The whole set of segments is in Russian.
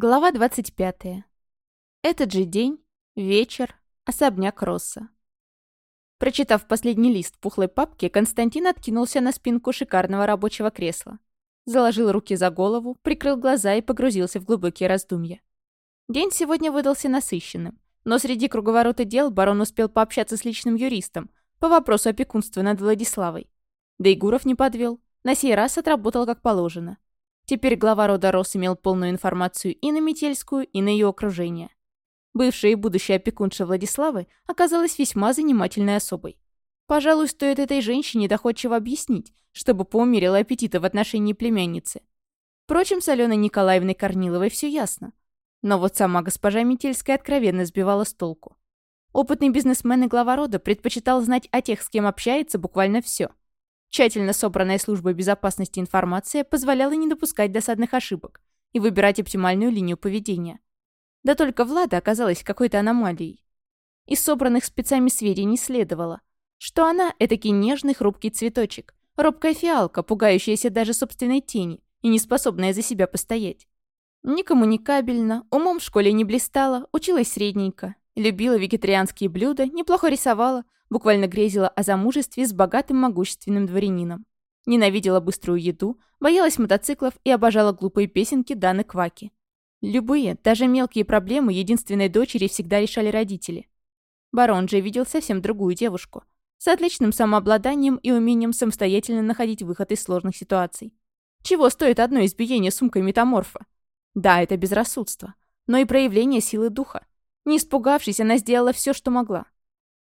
Глава 25. Этот же день, вечер, особняк Росса. Прочитав последний лист пухлой папки, Константин откинулся на спинку шикарного рабочего кресла. Заложил руки за голову, прикрыл глаза и погрузился в глубокие раздумья. День сегодня выдался насыщенным, но среди круговорота дел барон успел пообщаться с личным юристом по вопросу опекунства над Владиславой. Да и Гуров не подвел, на сей раз отработал как положено. Теперь глава рода Рос имел полную информацию и на Метельскую, и на ее окружение. Бывшая и будущая опекунша Владиславы оказалась весьма занимательной особой. Пожалуй, стоит этой женщине доходчиво объяснить, чтобы поумерила аппетита в отношении племянницы. Впрочем, с Аленой Николаевной Корниловой все ясно. Но вот сама госпожа Метельская откровенно сбивала с толку. Опытный бизнесмен и глава рода предпочитал знать о тех, с кем общается, буквально все. Тщательно собранная службой безопасности информация позволяла не допускать досадных ошибок и выбирать оптимальную линию поведения. Да только Влада оказалась какой-то аномалией. Из собранных спецами сведений следовало, что она — этакий нежный хрупкий цветочек, робкая фиалка, пугающаяся даже собственной тени и не способная за себя постоять. Некоммуникабельно, умом в школе не блистала, училась средненько, любила вегетарианские блюда, неплохо рисовала — буквально грезила о замужестве с богатым могущественным дворянином. Ненавидела быструю еду, боялась мотоциклов и обожала глупые песенки Даны Кваки. Любые, даже мелкие проблемы единственной дочери всегда решали родители. Барон же видел совсем другую девушку. С отличным самообладанием и умением самостоятельно находить выход из сложных ситуаций. Чего стоит одно избиение сумкой метаморфа? Да, это безрассудство. Но и проявление силы духа. Не испугавшись, она сделала все, что могла.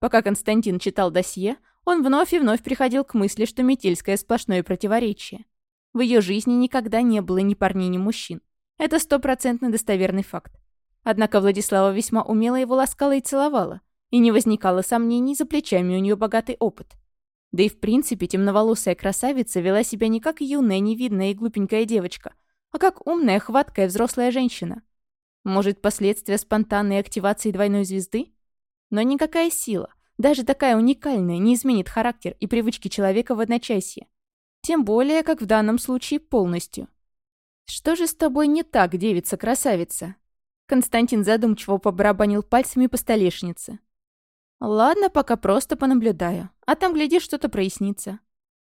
Пока Константин читал досье, он вновь и вновь приходил к мысли, что Метельское сплошное противоречие. В ее жизни никогда не было ни парней, ни мужчин. Это стопроцентно достоверный факт. Однако Владислава весьма умело его ласкала и целовала, и не возникало сомнений, за плечами у нее богатый опыт. Да и в принципе темноволосая красавица вела себя не как юная, невидная и глупенькая девочка, а как умная, хваткая взрослая женщина. Может, последствия спонтанной активации двойной звезды? Но никакая сила, даже такая уникальная, не изменит характер и привычки человека в одночасье. Тем более, как в данном случае, полностью. «Что же с тобой не так, девица-красавица?» Константин задумчиво побарабанил пальцами по столешнице. «Ладно, пока просто понаблюдаю. А там, гляди, что-то прояснится».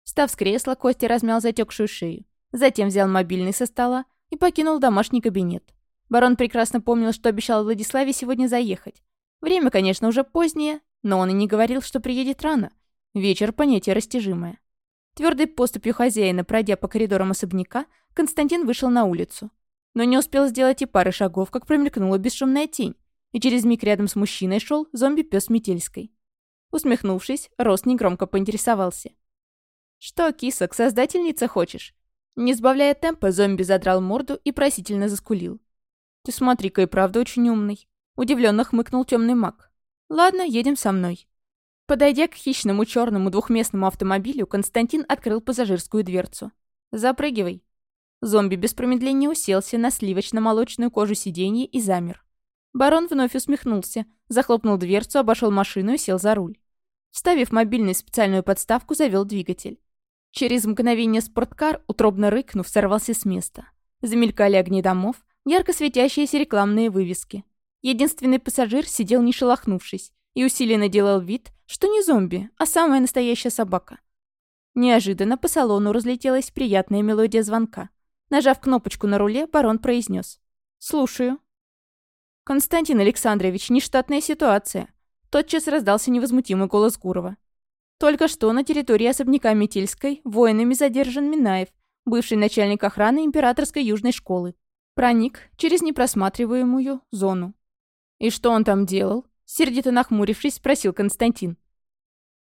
Встав с кресла, Костя размял затекшую шею. Затем взял мобильный со стола и покинул домашний кабинет. Барон прекрасно помнил, что обещал Владиславе сегодня заехать, Время, конечно, уже позднее, но он и не говорил, что приедет рано. Вечер — понятие растяжимое. Твердой поступью хозяина, пройдя по коридорам особняка, Константин вышел на улицу. Но не успел сделать и пары шагов, как промелькнула бесшумная тень, и через миг рядом с мужчиной шел зомби-пес Метельской. Усмехнувшись, Рос негромко поинтересовался. «Что, кисок, создательница хочешь?» Не сбавляя темпа, зомби задрал морду и просительно заскулил. «Ты смотри-ка и правда очень умный. Удивленно хмыкнул темный маг. «Ладно, едем со мной». Подойдя к хищному черному двухместному автомобилю, Константин открыл пассажирскую дверцу. «Запрыгивай». Зомби без промедления уселся на сливочно-молочную кожу сиденья и замер. Барон вновь усмехнулся, захлопнул дверцу, обошел машину и сел за руль. Вставив мобильный в специальную подставку, завел двигатель. Через мгновение спорткар, утробно рыкнув, сорвался с места. Замелькали огни домов, ярко светящиеся рекламные вывески. Единственный пассажир сидел не шелохнувшись и усиленно делал вид, что не зомби, а самая настоящая собака. Неожиданно по салону разлетелась приятная мелодия звонка. Нажав кнопочку на руле, барон произнес: «Слушаю». «Константин Александрович, нештатная ситуация». Тотчас раздался невозмутимый голос Гурова. Только что на территории особняка Метельской воинами задержан Минаев, бывший начальник охраны Императорской южной школы. Проник через непросматриваемую зону. «И что он там делал?» Сердито нахмурившись, спросил Константин.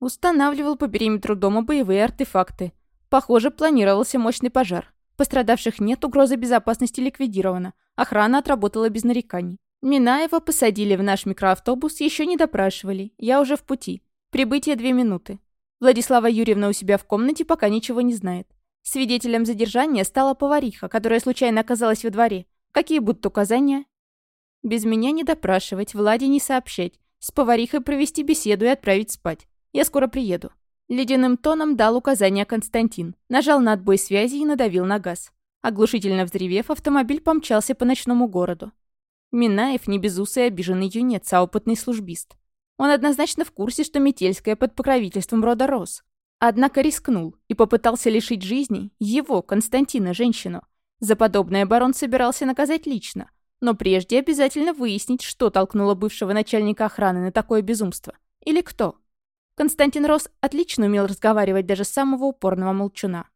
Устанавливал по периметру дома боевые артефакты. Похоже, планировался мощный пожар. Пострадавших нет, угроза безопасности ликвидирована. Охрана отработала без нареканий. Минаева посадили в наш микроавтобус, еще не допрашивали. Я уже в пути. Прибытие две минуты. Владислава Юрьевна у себя в комнате пока ничего не знает. Свидетелем задержания стала повариха, которая случайно оказалась во дворе. Какие будут указания, без меня не допрашивать, Владе не сообщать. С поварихой провести беседу и отправить спать. Я скоро приеду». Ледяным тоном дал указание Константин. Нажал на отбой связи и надавил на газ. Оглушительно взревев, автомобиль помчался по ночному городу. Минаев не безусый обиженный юнец, а опытный службист. Он однозначно в курсе, что Метельская под покровительством рода Рос. Однако рискнул и попытался лишить жизни его, Константина, женщину. За подобное барон собирался наказать лично, но прежде обязательно выяснить, что толкнуло бывшего начальника охраны на такое безумство. Или кто. Константин Рос отлично умел разговаривать даже с самого упорного молчуна.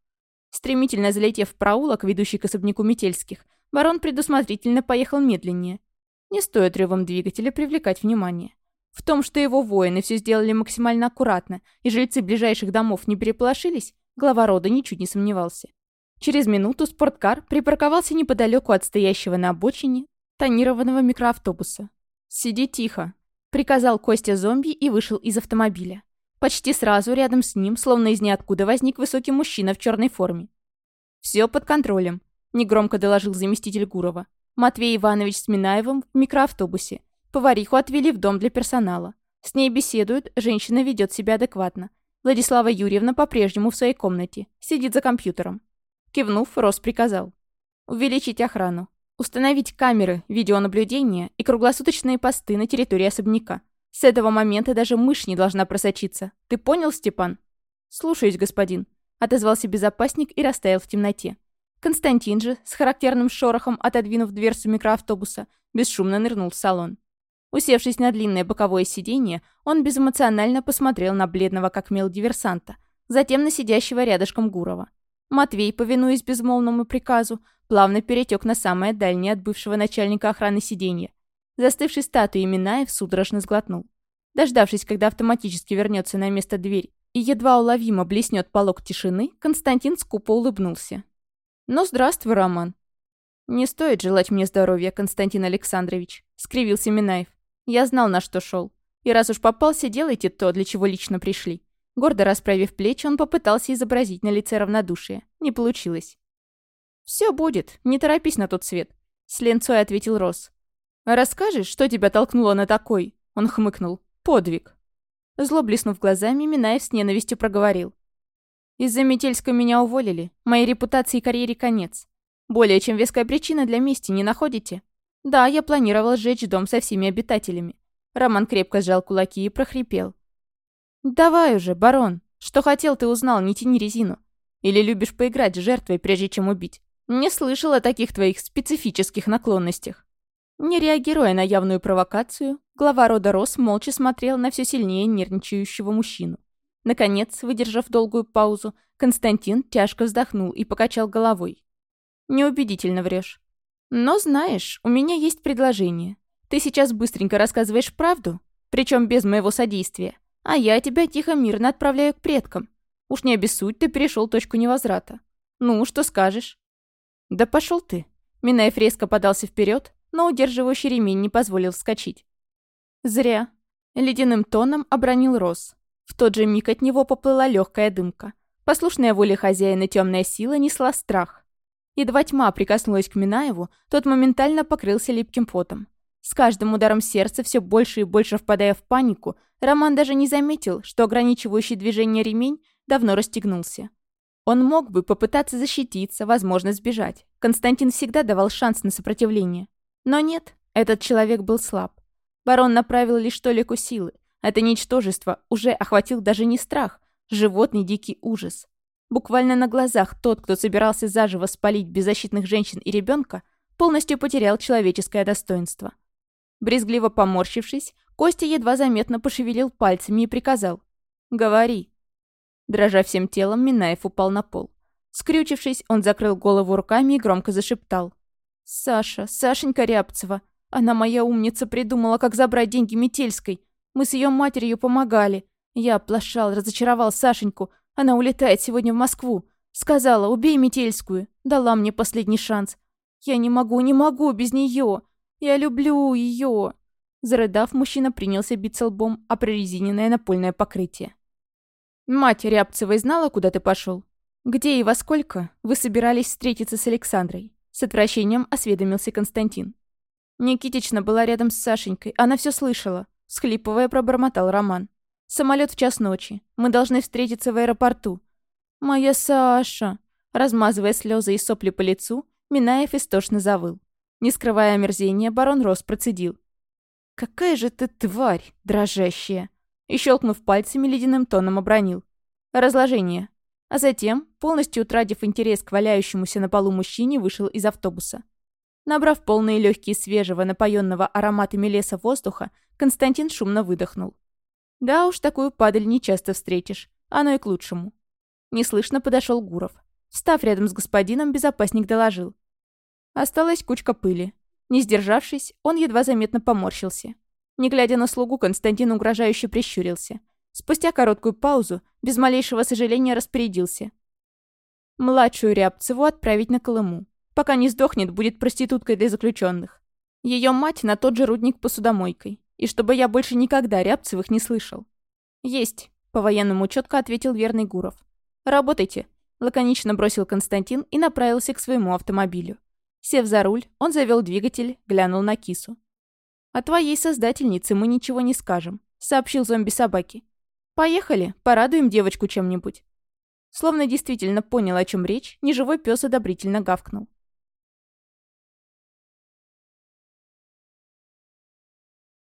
Стремительно залетев в проулок, ведущий к особняку Метельских, барон предусмотрительно поехал медленнее. Не стоит ревом двигателя привлекать внимание. В том, что его воины все сделали максимально аккуратно, и жильцы ближайших домов не переполошились, глава рода ничуть не сомневался. Через минуту спорткар припарковался неподалеку от стоящего на обочине тонированного микроавтобуса. «Сиди тихо», — приказал Костя зомби и вышел из автомобиля. Почти сразу рядом с ним, словно из ниоткуда, возник высокий мужчина в черной форме. «Все под контролем», — негромко доложил заместитель Гурова. Матвей Иванович с Минаевым в микроавтобусе. Повариху отвели в дом для персонала. С ней беседуют, женщина ведет себя адекватно. Владислава Юрьевна по-прежнему в своей комнате, сидит за компьютером. Кивнув, Рос приказал. Увеличить охрану. Установить камеры, видеонаблюдения и круглосуточные посты на территории особняка. С этого момента даже мышь не должна просочиться. Ты понял, Степан? Слушаюсь, господин. Отозвался безопасник и растаял в темноте. Константин же, с характерным шорохом отодвинув дверцу микроавтобуса, бесшумно нырнул в салон. Усевшись на длинное боковое сиденье, он безэмоционально посмотрел на бледного как мел диверсанта, затем на сидящего рядышком Гурова. Матвей, повинуясь безмолвному приказу, плавно перетек на самое дальнее от бывшего начальника охраны сиденье. Застывший статуей Минаев судорожно сглотнул. Дождавшись, когда автоматически вернется на место дверь и едва уловимо блеснет полог тишины, Константин скупо улыбнулся. «Ну, здравствуй, Роман». «Не стоит желать мне здоровья, Константин Александрович», — скривился Минаев. Я знал, на что шел. И раз уж попался, делайте то, для чего лично пришли. Гордо расправив плечи, он попытался изобразить на лице равнодушие. Не получилось. «Все будет, не торопись на тот свет», — с ленцой ответил Рос. «Расскажешь, что тебя толкнуло на такой?» Он хмыкнул. «Подвиг». Зло блеснув глазами, Минаев с ненавистью проговорил. «Из-за Метельска меня уволили. Моей репутации и карьере конец. Более чем веская причина для мести, не находите?» Да, я планировал сжечь дом со всеми обитателями. Роман крепко сжал кулаки и прохрипел. «Давай уже, барон. Что хотел, ты узнал, не тяни резину. Или любишь поиграть с жертвой, прежде чем убить? Не слышал о таких твоих специфических наклонностях». Не реагируя на явную провокацию, глава рода Рос молча смотрел на все сильнее нервничающего мужчину. Наконец, выдержав долгую паузу, Константин тяжко вздохнул и покачал головой. «Неубедительно врешь. Но знаешь, у меня есть предложение. Ты сейчас быстренько рассказываешь правду, причем без моего содействия, а я тебя тихо-мирно отправляю к предкам. Уж не обессудь, ты перешел точку невозврата. Ну, что скажешь? Да пошел ты. Минаев резко подался вперед, но удерживающий ремень не позволил вскочить. Зря. Ледяным тоном обронил Рос. В тот же миг от него поплыла легкая дымка. Послушная воле хозяина темная сила несла страх. Едва тьма прикоснулась к Минаеву, тот моментально покрылся липким потом. С каждым ударом сердца, все больше и больше впадая в панику, Роман даже не заметил, что ограничивающий движение ремень давно расстегнулся. Он мог бы попытаться защититься, возможно, сбежать. Константин всегда давал шанс на сопротивление. Но нет, этот человек был слаб. Барон направил лишь толику силы. Это ничтожество уже охватил даже не страх, животный дикий ужас. Буквально на глазах тот, кто собирался заживо спалить беззащитных женщин и ребенка, полностью потерял человеческое достоинство. Брезгливо поморщившись, Костя едва заметно пошевелил пальцами и приказал «Говори». Дрожа всем телом, Минаев упал на пол. Скрючившись, он закрыл голову руками и громко зашептал. «Саша, Сашенька Рябцева, она моя умница придумала, как забрать деньги Метельской. Мы с ее матерью помогали. Я оплошал, разочаровал Сашеньку, она улетает сегодня в Москву. Сказала, убей Метельскую. Дала мне последний шанс. Я не могу, не могу без нее. Я люблю ее. Зарыдав, мужчина принялся биться лбом о прорезиненное напольное покрытие. «Мать Рябцевой знала, куда ты пошел? Где и во сколько вы собирались встретиться с Александрой?» С отвращением осведомился Константин. Никитична была рядом с Сашенькой, она все слышала. Схлипывая, пробормотал Роман. Самолет в час ночи. Мы должны встретиться в аэропорту. Моя Саша. Размазывая слезы и сопли по лицу, Минаев истошно завыл. Не скрывая омерзения, барон Рос процедил. «Какая же ты тварь, дрожащая!» И, щелкнув пальцами, ледяным тоном обронил. «Разложение». А затем, полностью утратив интерес к валяющемуся на полу мужчине, вышел из автобуса. Набрав полные легкие свежего, напоенного ароматами леса воздуха, Константин шумно выдохнул. Да уж, такую падаль не часто встретишь. Оно и к лучшему. Неслышно подошел Гуров. Встав рядом с господином, безопасник доложил. Осталась кучка пыли. Не сдержавшись, он едва заметно поморщился. Не глядя на слугу, Константин угрожающе прищурился. Спустя короткую паузу, без малейшего сожаления распорядился. Младшую Рябцеву отправить на Колыму. Пока не сдохнет, будет проституткой для заключенных. Ее мать на тот же рудник посудомойкой. И чтобы я больше никогда Рябцевых не слышал. «Есть», — по-военному четко ответил верный Гуров. «Работайте», — лаконично бросил Константин и направился к своему автомобилю. Сев за руль, он завел двигатель, глянул на кису. «О твоей создательнице мы ничего не скажем», — сообщил зомби собаки. «Поехали, порадуем девочку чем-нибудь». Словно действительно понял, о чем речь, неживой пес одобрительно гавкнул.